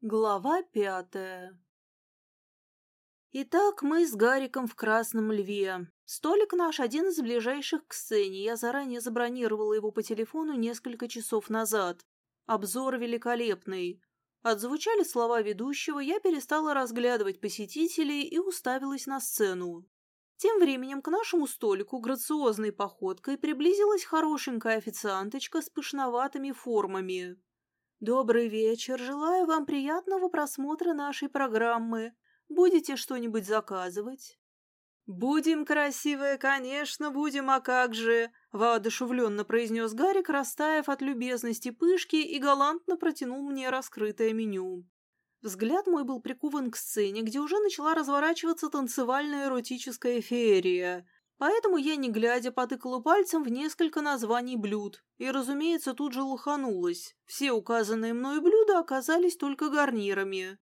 Глава пятая Итак, мы с Гариком в Красном Льве. Столик наш один из ближайших к сцене. Я заранее забронировала его по телефону несколько часов назад. Обзор великолепный. Отзвучали слова ведущего, я перестала разглядывать посетителей и уставилась на сцену. Тем временем к нашему столику грациозной походкой приблизилась хорошенькая официанточка с пышноватыми формами. «Добрый вечер. Желаю вам приятного просмотра нашей программы. Будете что-нибудь заказывать?» «Будем, красивая, конечно, будем, а как же!» — воодушевленно произнес Гарик, растаяв от любезности пышки и галантно протянул мне раскрытое меню. Взгляд мой был прикован к сцене, где уже начала разворачиваться танцевальная эротическая феерия — Поэтому я, не глядя, потыкала пальцем в несколько названий блюд. И, разумеется, тут же лоханулась. Все указанные мной блюда оказались только гарнирами.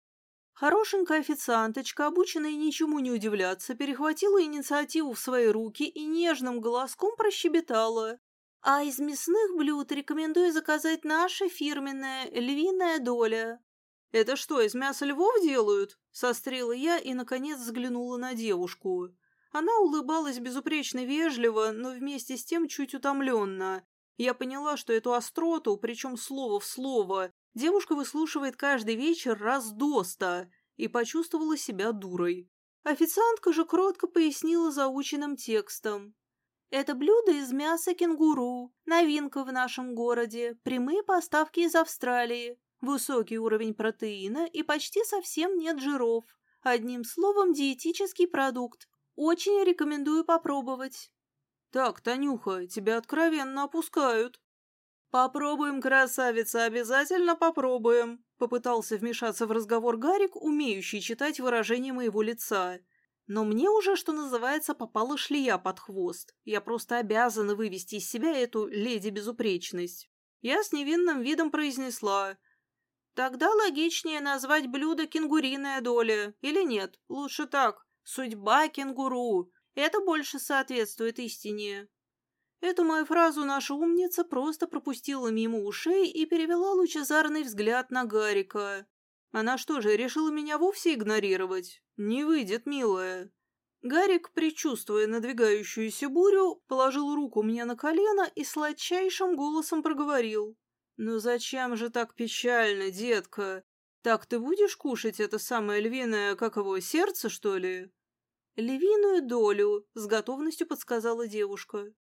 Хорошенькая официанточка, обученная ничему не удивляться, перехватила инициативу в свои руки и нежным голоском прощебетала. «А из мясных блюд рекомендую заказать наше фирменное львиная доля». «Это что, из мяса львов делают?» — сострила я и, наконец, взглянула на девушку. Она улыбалась безупречно вежливо, но вместе с тем чуть утомленно. Я поняла, что эту остроту, причем слово в слово, девушка выслушивает каждый вечер раз до ста, и почувствовала себя дурой. Официантка же кротко пояснила заученным текстом. Это блюдо из мяса кенгуру, новинка в нашем городе, прямые поставки из Австралии, высокий уровень протеина и почти совсем нет жиров. Одним словом, диетический продукт, очень рекомендую попробовать. Так, Танюха, тебя откровенно опускают. Попробуем, красавица, обязательно попробуем. Попытался вмешаться в разговор Гарик, умеющий читать выражение моего лица. Но мне уже, что называется, попала шлея под хвост. Я просто обязана вывести из себя эту леди-безупречность. Я с невинным видом произнесла. Тогда логичнее назвать блюдо кенгуриная доля. Или нет? Лучше так. Судьба кенгуру. Это больше соответствует истине. Эту мою фразу наша умница просто пропустила мимо ушей и перевела лучезарный взгляд на Гарика. Она что же, решила меня вовсе игнорировать? Не выйдет, милая. Гарик, предчувствуя надвигающуюся бурю, положил руку мне на колено и сладчайшим голосом проговорил. «Ну зачем же так печально, детка? «Так ты будешь кушать это самое львиное, как его, сердце, что ли?» «Львиную долю», — с готовностью подсказала девушка.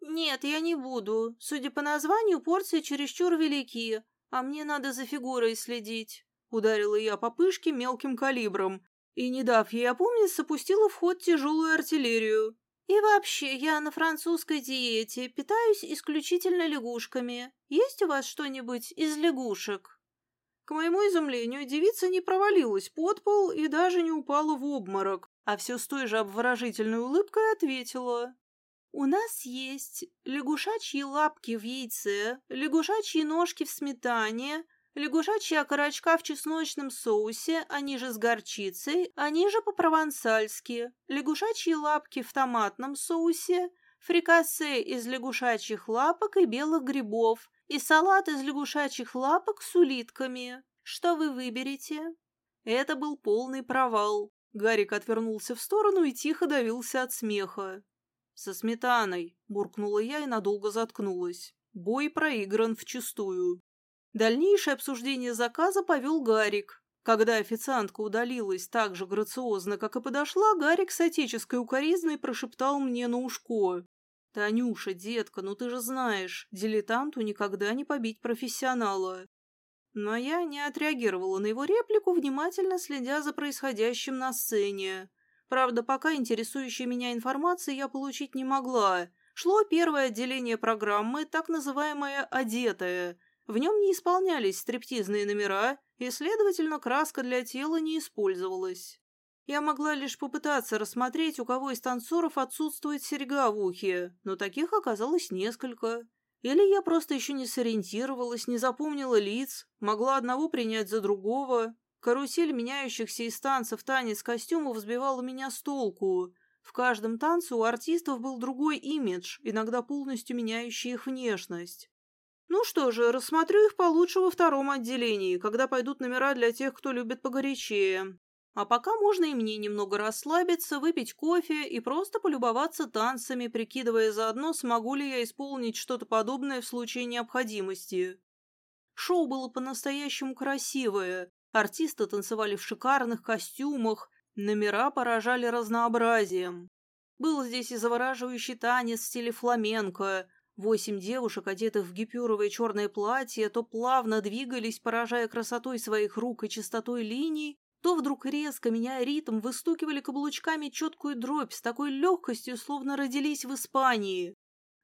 «Нет, я не буду. Судя по названию, порции чересчур велики, а мне надо за фигурой следить», — ударила я по пышке мелким калибром и, не дав ей опомниться, пустила в ход тяжелую артиллерию. «И вообще, я на французской диете, питаюсь исключительно лягушками. Есть у вас что-нибудь из лягушек?» К моему изумлению, девица не провалилась под пол и даже не упала в обморок, а все с той же обворожительной улыбкой ответила. «У нас есть лягушачьи лапки в яйце, лягушачьи ножки в сметане, лягушачьи окорочка в чесночном соусе, они же с горчицей, они же по-провансальски, лягушачьи лапки в томатном соусе, фрикасе из лягушачьих лапок и белых грибов, и салат из лягушачьих лапок с улитками. Что вы выберете?» Это был полный провал. Гарик отвернулся в сторону и тихо давился от смеха. «Со сметаной», — буркнула я и надолго заткнулась. Бой проигран вчистую. Дальнейшее обсуждение заказа повел Гарик. Когда официантка удалилась так же грациозно, как и подошла, Гарик с отеческой укоризной прошептал мне на ушко. «Танюша, детка, ну ты же знаешь, дилетанту никогда не побить профессионала». Но я не отреагировала на его реплику, внимательно следя за происходящим на сцене. Правда, пока интересующей меня информации я получить не могла. Шло первое отделение программы, так называемое «одетое». В нем не исполнялись стриптизные номера, и, следовательно, краска для тела не использовалась. Я могла лишь попытаться рассмотреть, у кого из танцоров отсутствует серьга в ухе, но таких оказалось несколько. Или я просто еще не сориентировалась, не запомнила лиц, могла одного принять за другого. Карусель меняющихся из танцев танец костюмов сбивала меня с толку. В каждом танце у артистов был другой имидж, иногда полностью меняющий их внешность. Ну что же, рассмотрю их получше во втором отделении, когда пойдут номера для тех, кто любит погорячее. А пока можно и мне немного расслабиться, выпить кофе и просто полюбоваться танцами, прикидывая заодно, смогу ли я исполнить что-то подобное в случае необходимости. Шоу было по-настоящему красивое. Артисты танцевали в шикарных костюмах, номера поражали разнообразием. Был здесь и завораживающий танец в стиле фламенко, Восемь девушек, одетых в гипюровое черное платье, то плавно двигались, поражая красотой своих рук и чистотой линий, то вдруг резко, меняя ритм, выстукивали каблучками четкую дробь с такой легкостью, словно родились в Испании.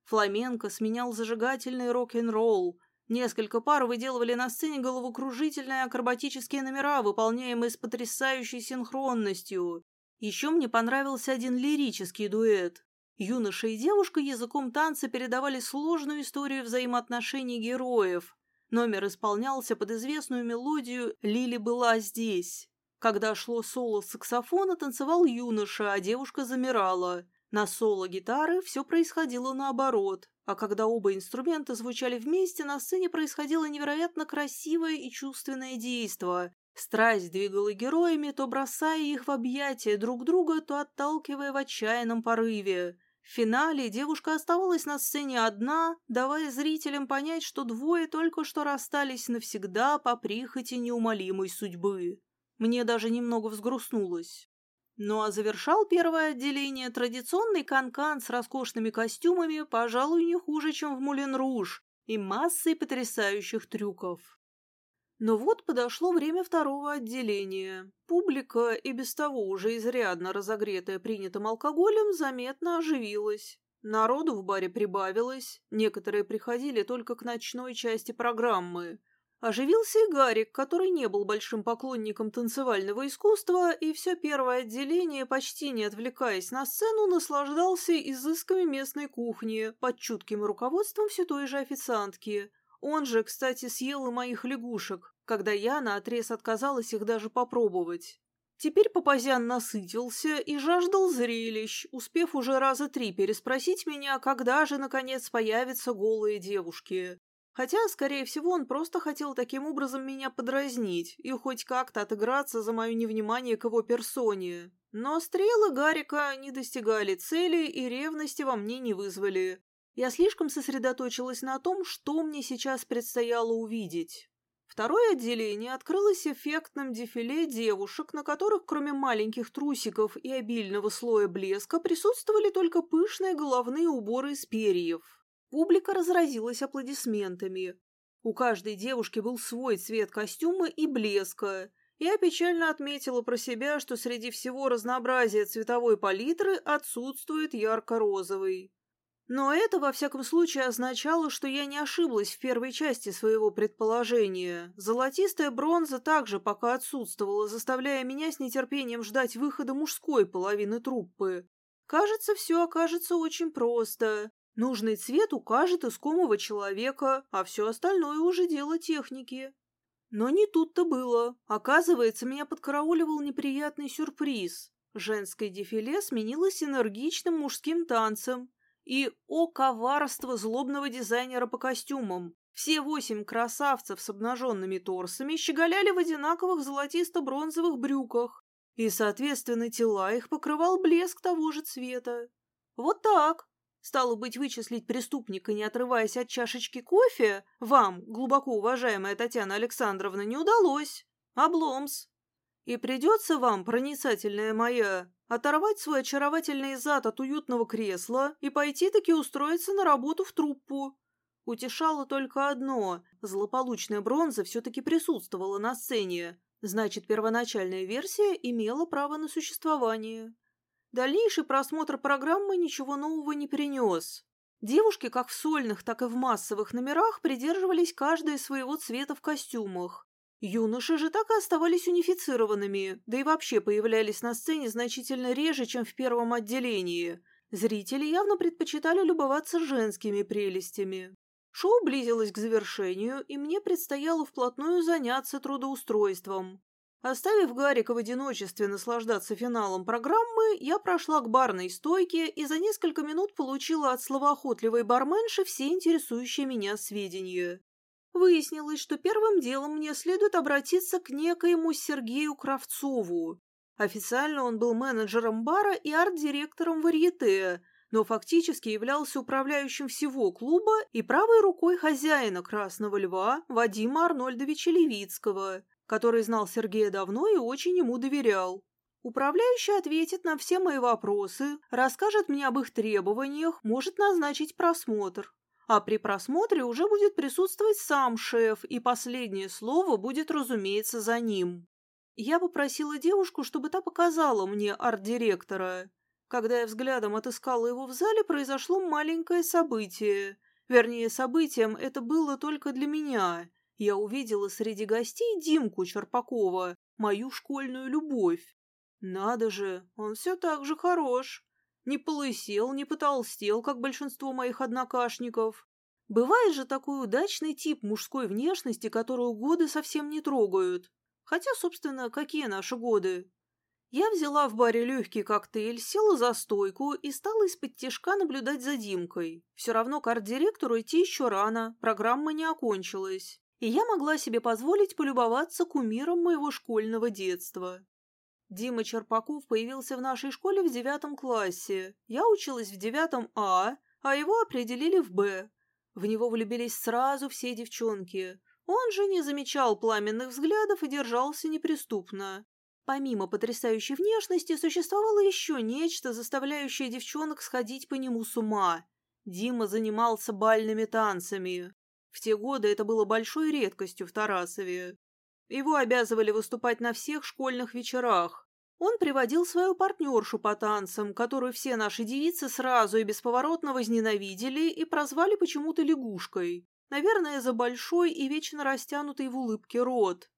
Фламенко сменял зажигательный рок-н-ролл. Несколько пар выделывали на сцене головокружительные акробатические номера, выполняемые с потрясающей синхронностью. Еще мне понравился один лирический дуэт. Юноша и девушка языком танца передавали сложную историю взаимоотношений героев. Номер исполнялся под известную мелодию «Лили была здесь». Когда шло соло саксофона, танцевал юноша, а девушка замирала. На соло гитары все происходило наоборот, а когда оба инструмента звучали вместе, на сцене происходило невероятно красивое и чувственное действо. Страсть двигала героями, то бросая их в объятия друг друга, то отталкивая в отчаянном порыве. В финале девушка оставалась на сцене одна, давая зрителям понять, что двое только что расстались навсегда по прихоти неумолимой судьбы. Мне даже немного взгрустнулось. Ну а завершал первое отделение традиционный канкан -кан с роскошными костюмами, пожалуй, не хуже, чем в Мулен Руж, и массой потрясающих трюков. Но вот подошло время второго отделения. Публика, и без того уже изрядно разогретая принятым алкоголем, заметно оживилась. Народу в баре прибавилось, некоторые приходили только к ночной части программы. Оживился и Гарик, который не был большим поклонником танцевального искусства, и все первое отделение, почти не отвлекаясь на сцену, наслаждался изысками местной кухни под чутким руководством все той же официантки – он же, кстати, съел и моих лягушек, когда я наотрез отказалась их даже попробовать. Теперь Папазян насытился и жаждал зрелищ, успев уже раза три переспросить меня, когда же, наконец, появятся голые девушки. Хотя, скорее всего, он просто хотел таким образом меня подразнить и хоть как-то отыграться за мое невнимание к его персоне. Но стрелы Гарика не достигали цели и ревности во мне не вызвали. Я слишком сосредоточилась на том, что мне сейчас предстояло увидеть. Второе отделение открылось эффектным дефиле девушек, на которых, кроме маленьких трусиков и обильного слоя блеска, присутствовали только пышные головные уборы из перьев. Публика разразилась аплодисментами. У каждой девушки был свой цвет костюма и блеска. Я печально отметила про себя, что среди всего разнообразия цветовой палитры отсутствует ярко-розовый. Но это, во всяком случае, означало, что я не ошиблась в первой части своего предположения. Золотистая бронза также пока отсутствовала, заставляя меня с нетерпением ждать выхода мужской половины труппы. Кажется, все окажется очень просто. Нужный цвет укажет искомого человека, а все остальное уже дело техники. Но не тут-то было. Оказывается, меня подкарауливал неприятный сюрприз. Женское дефиле сменилось энергичным мужским танцем, и о коварство злобного дизайнера по костюмам! Все восемь красавцев с обнаженными торсами щеголяли в одинаковых золотисто-бронзовых брюках, и, соответственно, тела их покрывал блеск того же цвета. Вот так. Стало быть, вычислить преступника, не отрываясь от чашечки кофе, вам, глубоко уважаемая Татьяна Александровна, не удалось. Обломс. И придется вам, проницательная моя, оторвать свой очаровательный зад от уютного кресла и пойти-таки устроиться на работу в труппу. Утешало только одно – злополучная бронза все-таки присутствовала на сцене, значит, первоначальная версия имела право на существование. Дальнейший просмотр программы ничего нового не принес. Девушки как в сольных, так и в массовых номерах придерживались каждой своего цвета в костюмах, Юноши же так и оставались унифицированными, да и вообще появлялись на сцене значительно реже, чем в первом отделении. Зрители явно предпочитали любоваться женскими прелестями. Шоу близилось к завершению, и мне предстояло вплотную заняться трудоустройством. Оставив Гарика в одиночестве наслаждаться финалом программы, я прошла к барной стойке и за несколько минут получила от словоохотливой барменши все интересующие меня сведения. Выяснилось, что первым делом мне следует обратиться к некоему Сергею Кравцову. Официально он был менеджером бара и арт-директором варьете, но фактически являлся управляющим всего клуба и правой рукой хозяина «Красного льва» Вадима Арнольдовича Левицкого – который знал Сергея давно и очень ему доверял. Управляющий ответит на все мои вопросы, расскажет мне об их требованиях, может назначить просмотр. А при просмотре уже будет присутствовать сам шеф, и последнее слово будет, разумеется, за ним. Я попросила девушку, чтобы та показала мне арт-директора. Когда я взглядом отыскала его в зале, произошло маленькое событие. Вернее, событием это было только для меня я увидела среди гостей Димку Черпакова, мою школьную любовь. Надо же, он все так же хорош. Не полысел, не потолстел, как большинство моих однокашников. Бывает же такой удачный тип мужской внешности, которую годы совсем не трогают. Хотя, собственно, какие наши годы? Я взяла в баре легкий коктейль, села за стойку и стала из-под тяжка наблюдать за Димкой. Все равно к арт-директору идти еще рано, программа не окончилась и я могла себе позволить полюбоваться кумиром моего школьного детства. Дима Черпаков появился в нашей школе в девятом классе. Я училась в девятом А, а его определили в Б. В него влюбились сразу все девчонки. Он же не замечал пламенных взглядов и держался неприступно. Помимо потрясающей внешности, существовало еще нечто, заставляющее девчонок сходить по нему с ума. Дима занимался бальными танцами. В те годы это было большой редкостью в Тарасове. Его обязывали выступать на всех школьных вечерах. Он приводил свою партнершу по танцам, которую все наши девицы сразу и бесповоротно возненавидели и прозвали почему-то лягушкой. Наверное, за большой и вечно растянутый в улыбке рот.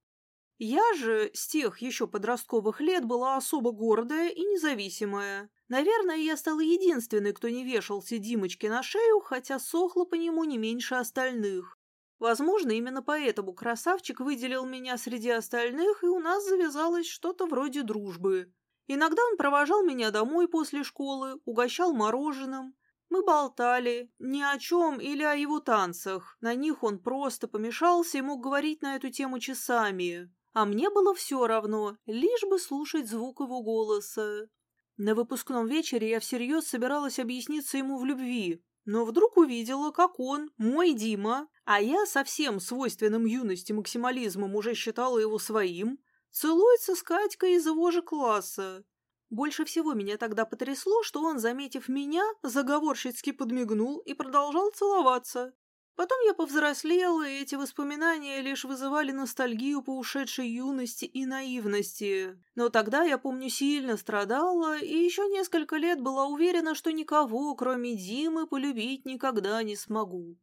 Я же с тех еще подростковых лет была особо гордая и независимая. Наверное, я стала единственной, кто не вешался Димочке на шею, хотя сохла по нему не меньше остальных. Возможно, именно поэтому красавчик выделил меня среди остальных, и у нас завязалось что-то вроде дружбы. Иногда он провожал меня домой после школы, угощал мороженым. Мы болтали ни о чем или о его танцах. На них он просто помешался и мог говорить на эту тему часами. А мне было все равно, лишь бы слушать звук его голоса. На выпускном вечере я всерьез собиралась объясниться ему в любви, но вдруг увидела, как он, мой Дима, а я совсем свойственным юности максимализмом уже считала его своим, целуется с Катькой из его же класса. Больше всего меня тогда потрясло, что он, заметив меня, заговорщицки подмигнул и продолжал целоваться. Потом я повзрослела, и эти воспоминания лишь вызывали ностальгию по ушедшей юности и наивности. Но тогда, я помню, сильно страдала, и еще несколько лет была уверена, что никого, кроме Димы, полюбить никогда не смогу.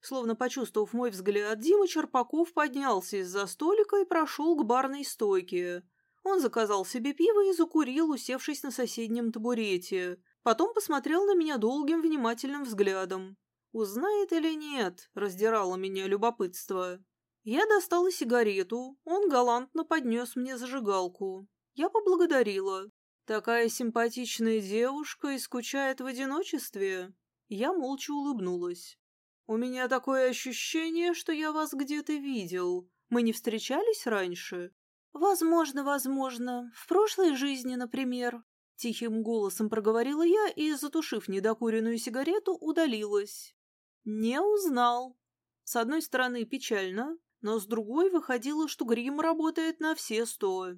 Словно почувствовав мой взгляд, Дима Черпаков поднялся из-за столика и прошел к барной стойке. Он заказал себе пиво и закурил, усевшись на соседнем табурете. Потом посмотрел на меня долгим внимательным взглядом. Узнает или нет, раздирало меня любопытство. Я достала сигарету, он галантно поднес мне зажигалку. Я поблагодарила. Такая симпатичная девушка и скучает в одиночестве. Я молча улыбнулась. У меня такое ощущение, что я вас где-то видел. Мы не встречались раньше? Возможно, возможно. В прошлой жизни, например. Тихим голосом проговорила я и, затушив недокуренную сигарету, удалилась. Не узнал. С одной стороны, печально, но с другой выходило, что грим работает на все сто.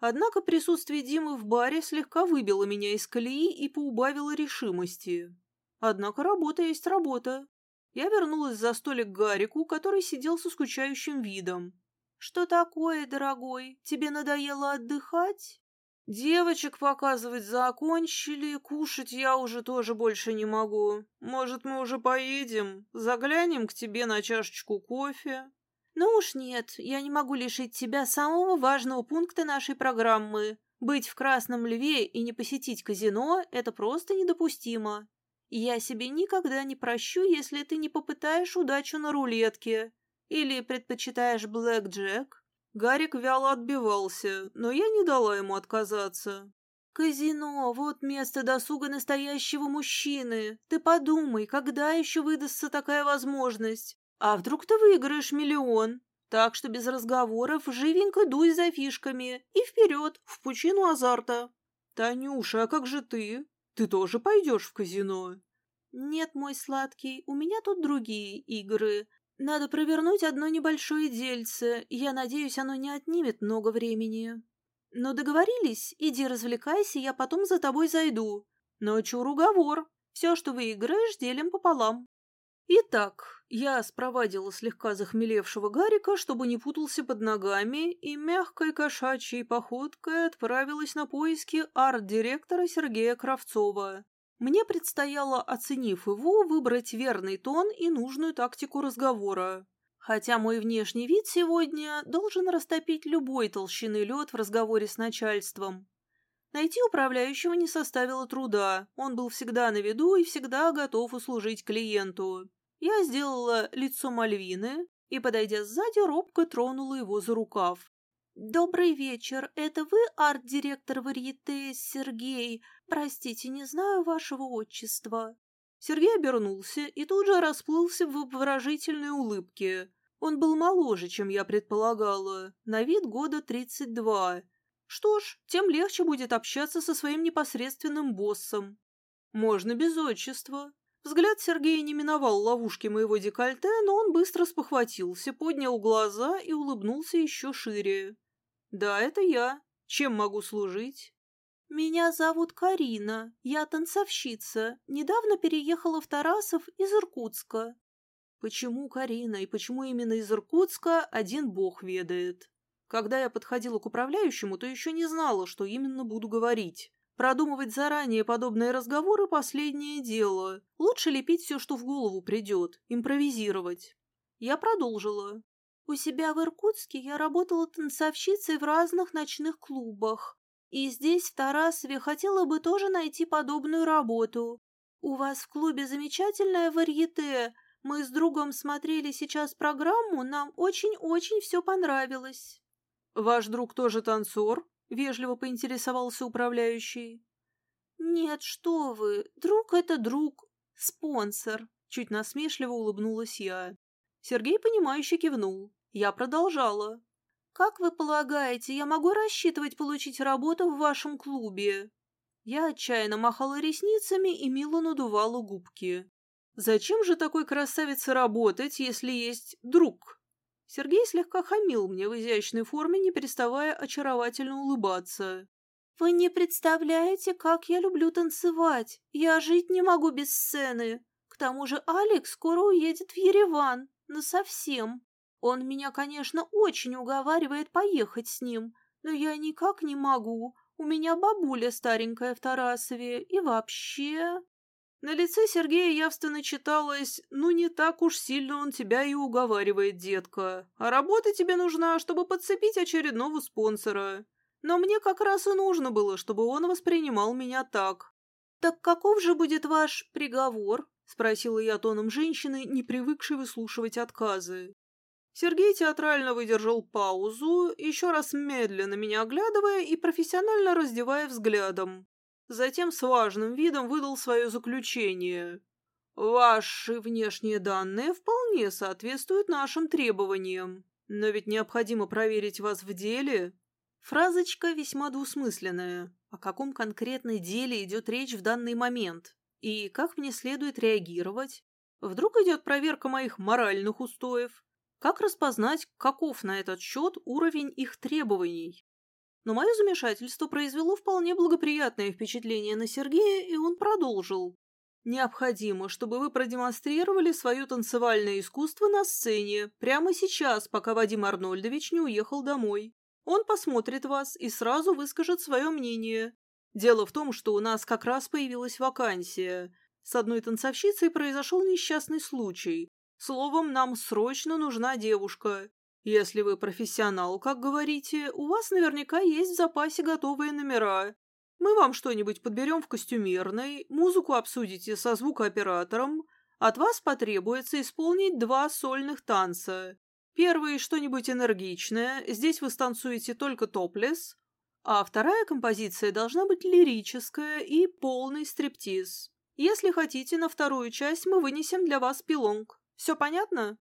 Однако присутствие Димы в баре слегка выбило меня из колеи и поубавило решимости. Однако работа есть работа. Я вернулась за столик к Гарику, который сидел со скучающим видом. «Что такое, дорогой? Тебе надоело отдыхать?» Девочек показывать закончили, кушать я уже тоже больше не могу. Может, мы уже поедем? Заглянем к тебе на чашечку кофе? Ну уж нет, я не могу лишить тебя самого важного пункта нашей программы. Быть в Красном Льве и не посетить казино – это просто недопустимо. Я себе никогда не прощу, если ты не попытаешь удачу на рулетке. Или предпочитаешь блэк-джек? Гарик вяло отбивался, но я не дала ему отказаться. «Казино — вот место досуга настоящего мужчины. Ты подумай, когда еще выдастся такая возможность? А вдруг ты выиграешь миллион? Так что без разговоров живенько дуй за фишками и вперед, в пучину азарта». «Танюша, а как же ты? Ты тоже пойдешь в казино?» «Нет, мой сладкий, у меня тут другие игры. Надо провернуть одно небольшое дельце, я надеюсь, оно не отнимет много времени. Но договорились, иди развлекайся, я потом за тобой зайду. Но чур уговор, все, что выиграешь, делим пополам. Итак, я спровадила слегка захмелевшего Гарика, чтобы не путался под ногами, и мягкой кошачьей походкой отправилась на поиски арт-директора Сергея Кравцова. Мне предстояло, оценив его, выбрать верный тон и нужную тактику разговора. Хотя мой внешний вид сегодня должен растопить любой толщины лед в разговоре с начальством. Найти управляющего не составило труда, он был всегда на виду и всегда готов услужить клиенту. Я сделала лицо Мальвины и, подойдя сзади, робко тронула его за рукав. «Добрый вечер. Это вы арт-директор Варьете Сергей? Простите, не знаю вашего отчества». Сергей обернулся и тут же расплылся в обворожительной улыбке. Он был моложе, чем я предполагала, на вид года тридцать два. Что ж, тем легче будет общаться со своим непосредственным боссом. Можно без отчества. Взгляд Сергея не миновал ловушки моего декольте, но он быстро спохватился, поднял глаза и улыбнулся еще шире. «Да, это я. Чем могу служить?» «Меня зовут Карина. Я танцовщица. Недавно переехала в Тарасов из Иркутска». Почему Карина и почему именно из Иркутска, один бог ведает. Когда я подходила к управляющему, то еще не знала, что именно буду говорить. Продумывать заранее подобные разговоры – последнее дело. Лучше лепить все, что в голову придет, импровизировать. Я продолжила. У себя в Иркутске я работала танцовщицей в разных ночных клубах. И здесь, в Тарасове, хотела бы тоже найти подобную работу. У вас в клубе замечательная варьете. Мы с другом смотрели сейчас программу, нам очень-очень все понравилось. Ваш друг тоже танцор? Вежливо поинтересовался управляющий. Нет, что вы, друг это друг, спонсор. Чуть насмешливо улыбнулась я. Сергей, понимающе кивнул. Я продолжала. «Как вы полагаете, я могу рассчитывать получить работу в вашем клубе?» Я отчаянно махала ресницами и мило надувала губки. «Зачем же такой красавице работать, если есть друг?» Сергей слегка хамил мне в изящной форме, не переставая очаровательно улыбаться. «Вы не представляете, как я люблю танцевать. Я жить не могу без сцены. К тому же Алекс скоро уедет в Ереван. Насовсем. Он меня, конечно, очень уговаривает поехать с ним, но я никак не могу. У меня бабуля старенькая в Тарасове, и вообще...» На лице Сергея явственно читалось «Ну, не так уж сильно он тебя и уговаривает, детка. А работа тебе нужна, чтобы подцепить очередного спонсора. Но мне как раз и нужно было, чтобы он воспринимал меня так». «Так каков же будет ваш приговор?» — спросила я тоном женщины, не привыкшей выслушивать отказы. Сергей театрально выдержал паузу, еще раз медленно меня оглядывая и профессионально раздевая взглядом. Затем с важным видом выдал свое заключение. «Ваши внешние данные вполне соответствуют нашим требованиям, но ведь необходимо проверить вас в деле». Фразочка весьма двусмысленная. О каком конкретно деле идет речь в данный момент? И как мне следует реагировать? Вдруг идет проверка моих моральных устоев? Как распознать, каков на этот счет уровень их требований? Но мое замешательство произвело вполне благоприятное впечатление на Сергея, и он продолжил. Необходимо, чтобы вы продемонстрировали свое танцевальное искусство на сцене прямо сейчас, пока Вадим Арнольдович не уехал домой. Он посмотрит вас и сразу выскажет свое мнение. Дело в том, что у нас как раз появилась вакансия. С одной танцовщицей произошел несчастный случай. Словом, нам срочно нужна девушка. Если вы профессионал, как говорите, у вас наверняка есть в запасе готовые номера. Мы вам что-нибудь подберем в костюмерной, музыку обсудите со звукооператором. От вас потребуется исполнить два сольных танца. Первый – что-нибудь энергичное, здесь вы станцуете только топлес, а вторая композиция должна быть лирическая и полный стриптиз. Если хотите, на вторую часть мы вынесем для вас пилонг. Все понятно?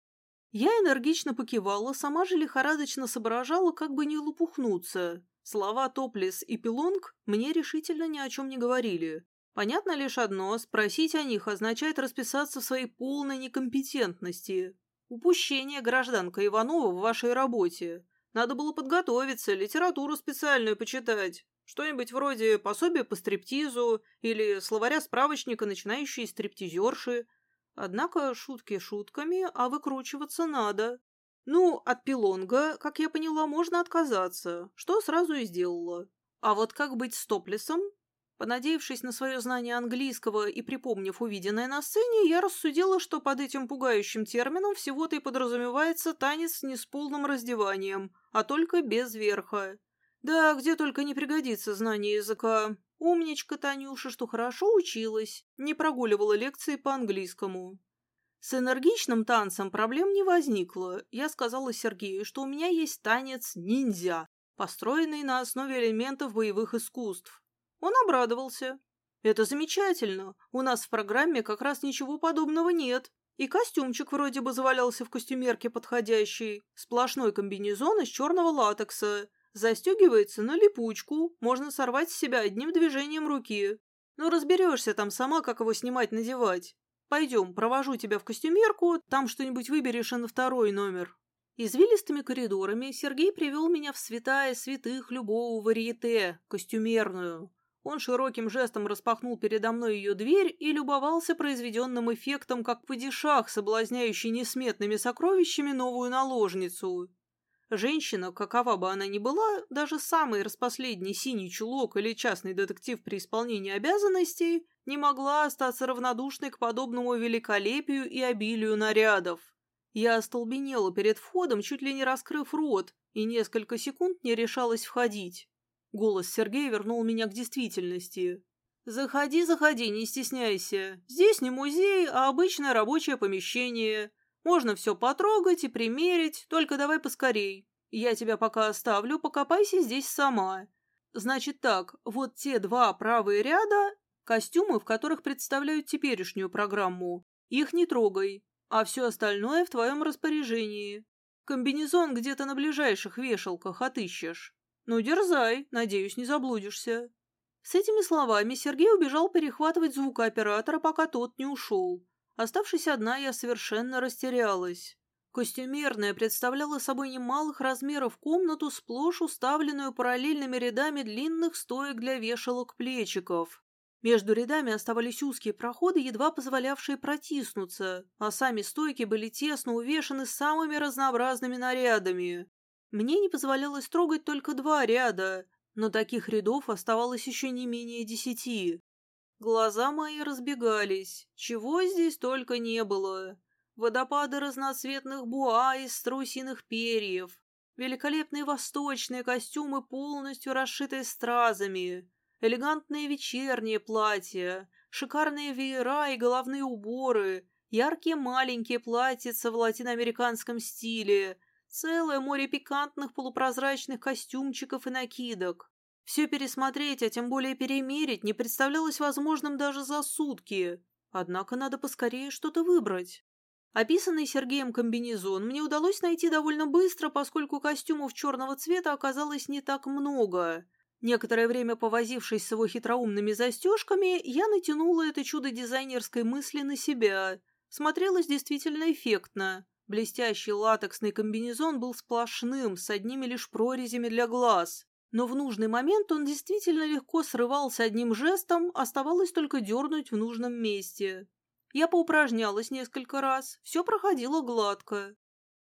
Я энергично покивала, сама же лихорадочно соображала, как бы не лопухнуться. Слова «топлес» и «пилонг» мне решительно ни о чем не говорили. Понятно лишь одно – спросить о них означает расписаться в своей полной некомпетентности. Упущение гражданка Иванова в вашей работе. Надо было подготовиться, литературу специальную почитать. Что-нибудь вроде пособия по стриптизу или словаря-справочника начинающие стриптизерши. Однако шутки шутками, а выкручиваться надо. Ну, от пилонга, как я поняла, можно отказаться, что сразу и сделала. А вот как быть с топлесом? Понадеявшись на свое знание английского и припомнив увиденное на сцене, я рассудила, что под этим пугающим термином всего-то и подразумевается танец не с полным раздеванием, а только без верха. Да, где только не пригодится знание языка. Умничка Танюша, что хорошо училась, не прогуливала лекции по английскому. С энергичным танцем проблем не возникло. Я сказала Сергею, что у меня есть танец ниндзя, построенный на основе элементов боевых искусств. Он обрадовался. «Это замечательно. У нас в программе как раз ничего подобного нет. И костюмчик вроде бы завалялся в костюмерке подходящий. Сплошной комбинезон из черного латекса. Застегивается на липучку. Можно сорвать с себя одним движением руки. Ну, разберешься там сама, как его снимать-надевать. Пойдем, провожу тебя в костюмерку, там что-нибудь выберешь и на второй номер». Извилистыми коридорами Сергей привел меня в святая святых любого варьете, костюмерную. Он широким жестом распахнул передо мной ее дверь и любовался произведенным эффектом, как падишах, соблазняющий несметными сокровищами новую наложницу. Женщина, какова бы она ни была, даже самый распоследний синий чулок или частный детектив при исполнении обязанностей, не могла остаться равнодушной к подобному великолепию и обилию нарядов. Я остолбенела перед входом, чуть ли не раскрыв рот, и несколько секунд не решалась входить. Голос Сергея вернул меня к действительности. «Заходи, заходи, не стесняйся. Здесь не музей, а обычное рабочее помещение. Можно все потрогать и примерить, только давай поскорей. Я тебя пока оставлю, покопайся здесь сама. Значит так, вот те два правые ряда – костюмы, в которых представляют теперешнюю программу. Их не трогай, а все остальное в твоем распоряжении. Комбинезон где-то на ближайших вешалках отыщешь. «Ну, дерзай, надеюсь, не заблудишься». С этими словами Сергей убежал перехватывать звукооператора, пока тот не ушел. Оставшись одна, я совершенно растерялась. Костюмерная представляла собой немалых размеров комнату, сплошь уставленную параллельными рядами длинных стоек для вешалок плечиков. Между рядами оставались узкие проходы, едва позволявшие протиснуться, а сами стойки были тесно увешаны самыми разнообразными нарядами. Мне не позволялось трогать только два ряда, но таких рядов оставалось еще не менее десяти. Глаза мои разбегались, чего здесь только не было. Водопады разноцветных буа из страусиных перьев, великолепные восточные костюмы, полностью расшитые стразами, элегантные вечерние платья, шикарные веера и головные уборы, яркие маленькие платьица в латиноамериканском стиле, Целое море пикантных полупрозрачных костюмчиков и накидок. Все пересмотреть, а тем более перемерить, не представлялось возможным даже за сутки. Однако надо поскорее что-то выбрать. Описанный Сергеем комбинезон мне удалось найти довольно быстро, поскольку костюмов черного цвета оказалось не так много. Некоторое время повозившись с его хитроумными застежками, я натянула это чудо дизайнерской мысли на себя. Смотрелось действительно эффектно. Блестящий латексный комбинезон был сплошным, с одними лишь прорезями для глаз. Но в нужный момент он действительно легко срывался одним жестом, оставалось только дернуть в нужном месте. Я поупражнялась несколько раз, все проходило гладко.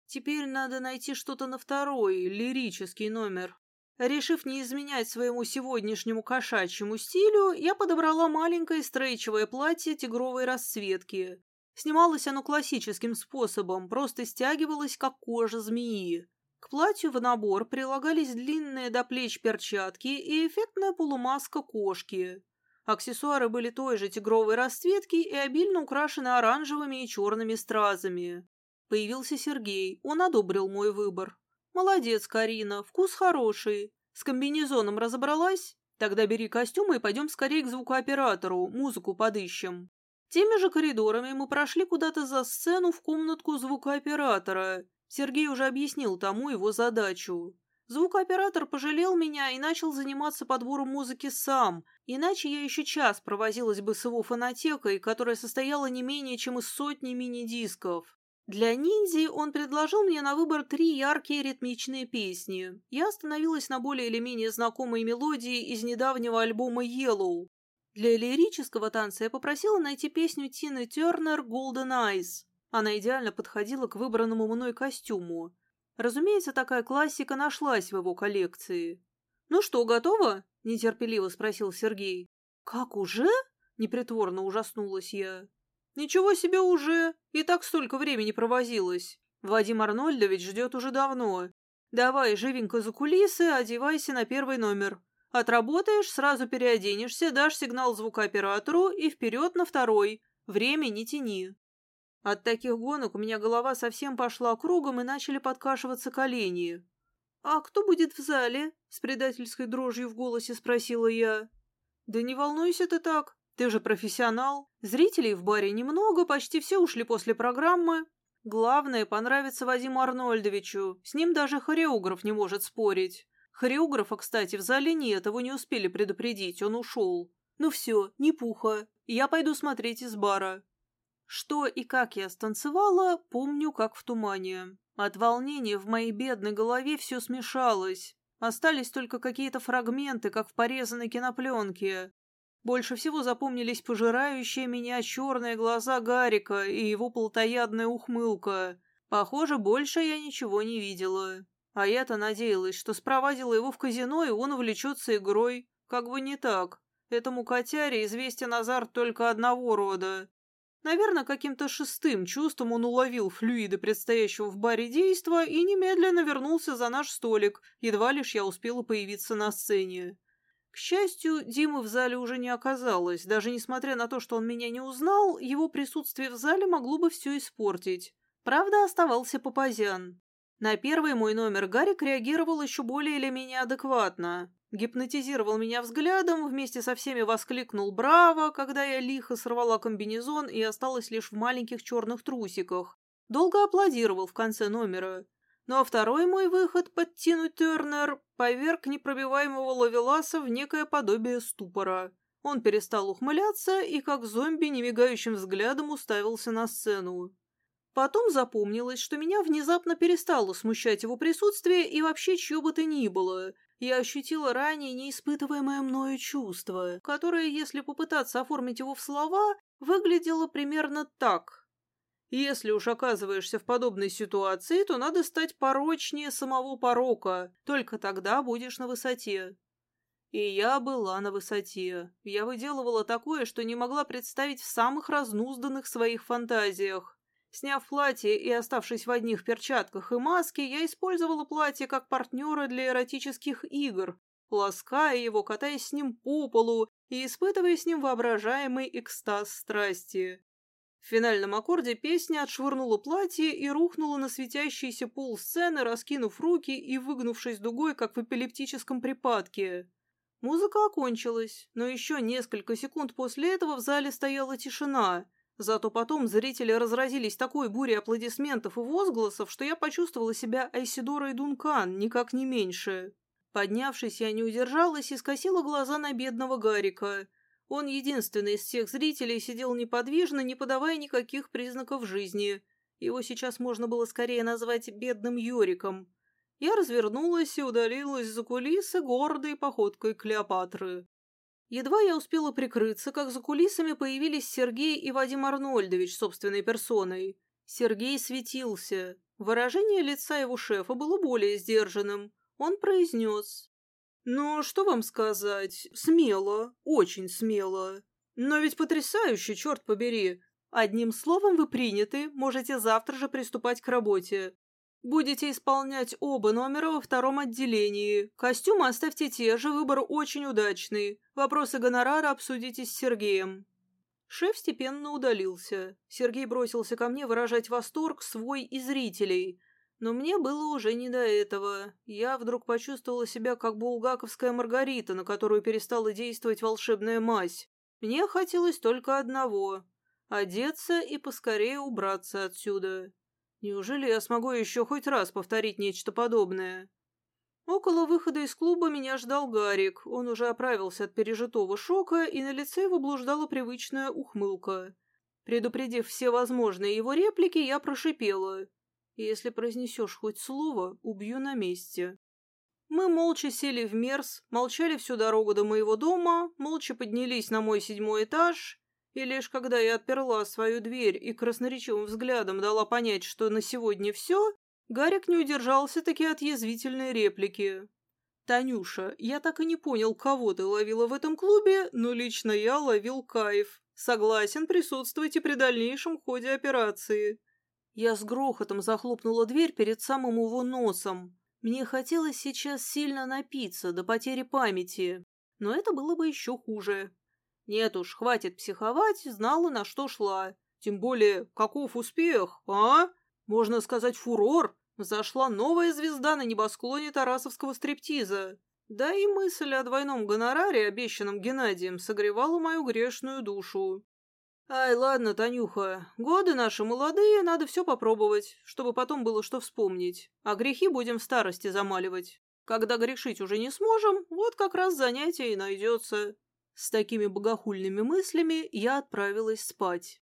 Теперь надо найти что-то на второй, лирический номер. Решив не изменять своему сегодняшнему кошачьему стилю, я подобрала маленькое стрейчевое платье тигровой расцветки. Снималось оно классическим способом, просто стягивалось, как кожа змеи. К платью в набор прилагались длинные до плеч перчатки и эффектная полумаска кошки. Аксессуары были той же тигровой расцветки и обильно украшены оранжевыми и черными стразами. Появился Сергей, он одобрил мой выбор. «Молодец, Карина, вкус хороший. С комбинезоном разобралась? Тогда бери костюмы и пойдем скорее к звукооператору, музыку подыщем». Теми же коридорами мы прошли куда-то за сцену в комнатку звукооператора. Сергей уже объяснил тому его задачу. Звукооператор пожалел меня и начал заниматься подбором музыки сам, иначе я еще час провозилась бы с его фонотекой, которая состояла не менее чем из сотни мини-дисков. Для ниндзи он предложил мне на выбор три яркие ритмичные песни. Я остановилась на более или менее знакомой мелодии из недавнего альбома Yellow. Для лирического танца я попросила найти песню Тины Тернер «Golden Eyes». Она идеально подходила к выбранному мной костюму. Разумеется, такая классика нашлась в его коллекции. «Ну что, готово?» – нетерпеливо спросил Сергей. «Как уже?» – непритворно ужаснулась я. «Ничего себе уже! И так столько времени провозилась. Вадим Арнольдович ждет уже давно. Давай, живенько за кулисы, одевайся на первый номер. Отработаешь, сразу переоденешься, дашь сигнал звукооператору и вперед на второй. Время не тяни. От таких гонок у меня голова совсем пошла кругом и начали подкашиваться колени. «А кто будет в зале?» — с предательской дрожью в голосе спросила я. «Да не волнуйся ты так. Ты же профессионал. Зрителей в баре немного, почти все ушли после программы. Главное — понравится Вадиму Арнольдовичу. С ним даже хореограф не может спорить. Хореографа, кстати, в зале нет, его не успели предупредить, он ушел. Ну все, не пуха, я пойду смотреть из бара. Что и как я станцевала, помню, как в тумане. От волнения в моей бедной голове все смешалось. Остались только какие-то фрагменты, как в порезанной кинопленке. Больше всего запомнились пожирающие меня черные глаза Гарика и его плотоядная ухмылка. Похоже, больше я ничего не видела. А я-то надеялась, что спровадила его в казино, и он увлечется игрой. Как бы не так. Этому котяре известен азарт только одного рода. Наверное, каким-то шестым чувством он уловил флюиды предстоящего в баре действа и немедленно вернулся за наш столик, едва лишь я успела появиться на сцене. К счастью, Димы в зале уже не оказалось. Даже несмотря на то, что он меня не узнал, его присутствие в зале могло бы все испортить. Правда, оставался Папазян. На первый мой номер Гарик реагировал еще более или менее адекватно. Гипнотизировал меня взглядом, вместе со всеми воскликнул «Браво!», когда я лихо сорвала комбинезон и осталась лишь в маленьких черных трусиках. Долго аплодировал в конце номера. Ну а второй мой выход под Тину Тернер поверг непробиваемого Лавеласа в некое подобие ступора. Он перестал ухмыляться и как зомби немигающим взглядом уставился на сцену. Потом запомнилось, что меня внезапно перестало смущать его присутствие и вообще чье бы то ни было. Я ощутила ранее неиспытываемое мною чувство, которое, если попытаться оформить его в слова, выглядело примерно так. Если уж оказываешься в подобной ситуации, то надо стать порочнее самого порока, только тогда будешь на высоте. И я была на высоте. Я выделывала такое, что не могла представить в самых разнузданных своих фантазиях. Сняв платье и оставшись в одних перчатках и маске, я использовала платье как партнера для эротических игр, лаская его, катаясь с ним по полу и испытывая с ним воображаемый экстаз страсти. В финальном аккорде песня отшвырнула платье и рухнула на светящийся пол сцены, раскинув руки и выгнувшись дугой, как в эпилептическом припадке. Музыка окончилась, но еще несколько секунд после этого в зале стояла тишина — Зато потом зрители разразились такой бурей аплодисментов и возгласов, что я почувствовала себя Айсидорой Дункан, никак не меньше. Поднявшись, я не удержалась и скосила глаза на бедного Гарика. Он единственный из всех зрителей сидел неподвижно, не подавая никаких признаков жизни. Его сейчас можно было скорее назвать бедным Йориком. Я развернулась и удалилась за кулисы гордой походкой Клеопатры. Едва я успела прикрыться, как за кулисами появились Сергей и Вадим Арнольдович собственной персоной. Сергей светился. Выражение лица его шефа было более сдержанным. Он произнес. «Ну, что вам сказать? Смело, очень смело. Но ведь потрясающе, черт побери. Одним словом, вы приняты, можете завтра же приступать к работе. Будете исполнять оба номера во втором отделении. Костюмы оставьте те же, выбор очень удачный. Вопросы гонорара обсудите с Сергеем. Шеф степенно удалился. Сергей бросился ко мне выражать восторг свой и зрителей. Но мне было уже не до этого. Я вдруг почувствовала себя как булгаковская Маргарита, на которую перестала действовать волшебная мазь. Мне хотелось только одного — одеться и поскорее убраться отсюда. Неужели я смогу еще хоть раз повторить нечто подобное? Около выхода из клуба меня ждал Гарик. Он уже оправился от пережитого шока, и на лице его блуждала привычная ухмылка. Предупредив все возможные его реплики, я прошипела. «Если произнесешь хоть слово, убью на месте». Мы молча сели в Мерс, молчали всю дорогу до моего дома, молча поднялись на мой седьмой этаж, и лишь когда я отперла свою дверь и красноречивым взглядом дала понять, что на сегодня все, Гарик не удержался таки от язвительной реплики. «Танюша, я так и не понял, кого ты ловила в этом клубе, но лично я ловил кайф. Согласен присутствовать и при дальнейшем ходе операции». Я с грохотом захлопнула дверь перед самым его носом. Мне хотелось сейчас сильно напиться до потери памяти, но это было бы еще хуже. Нет уж, хватит психовать, знала, на что шла. Тем более, каков успех, а? Можно сказать, фурор. Зашла новая звезда на небосклоне тарасовского стриптиза. Да и мысль о двойном гонораре, обещанном Геннадием, согревала мою грешную душу. Ай, ладно, Танюха, годы наши молодые, надо все попробовать, чтобы потом было что вспомнить. А грехи будем в старости замаливать. Когда грешить уже не сможем, вот как раз занятие и найдется. С такими богохульными мыслями я отправилась спать.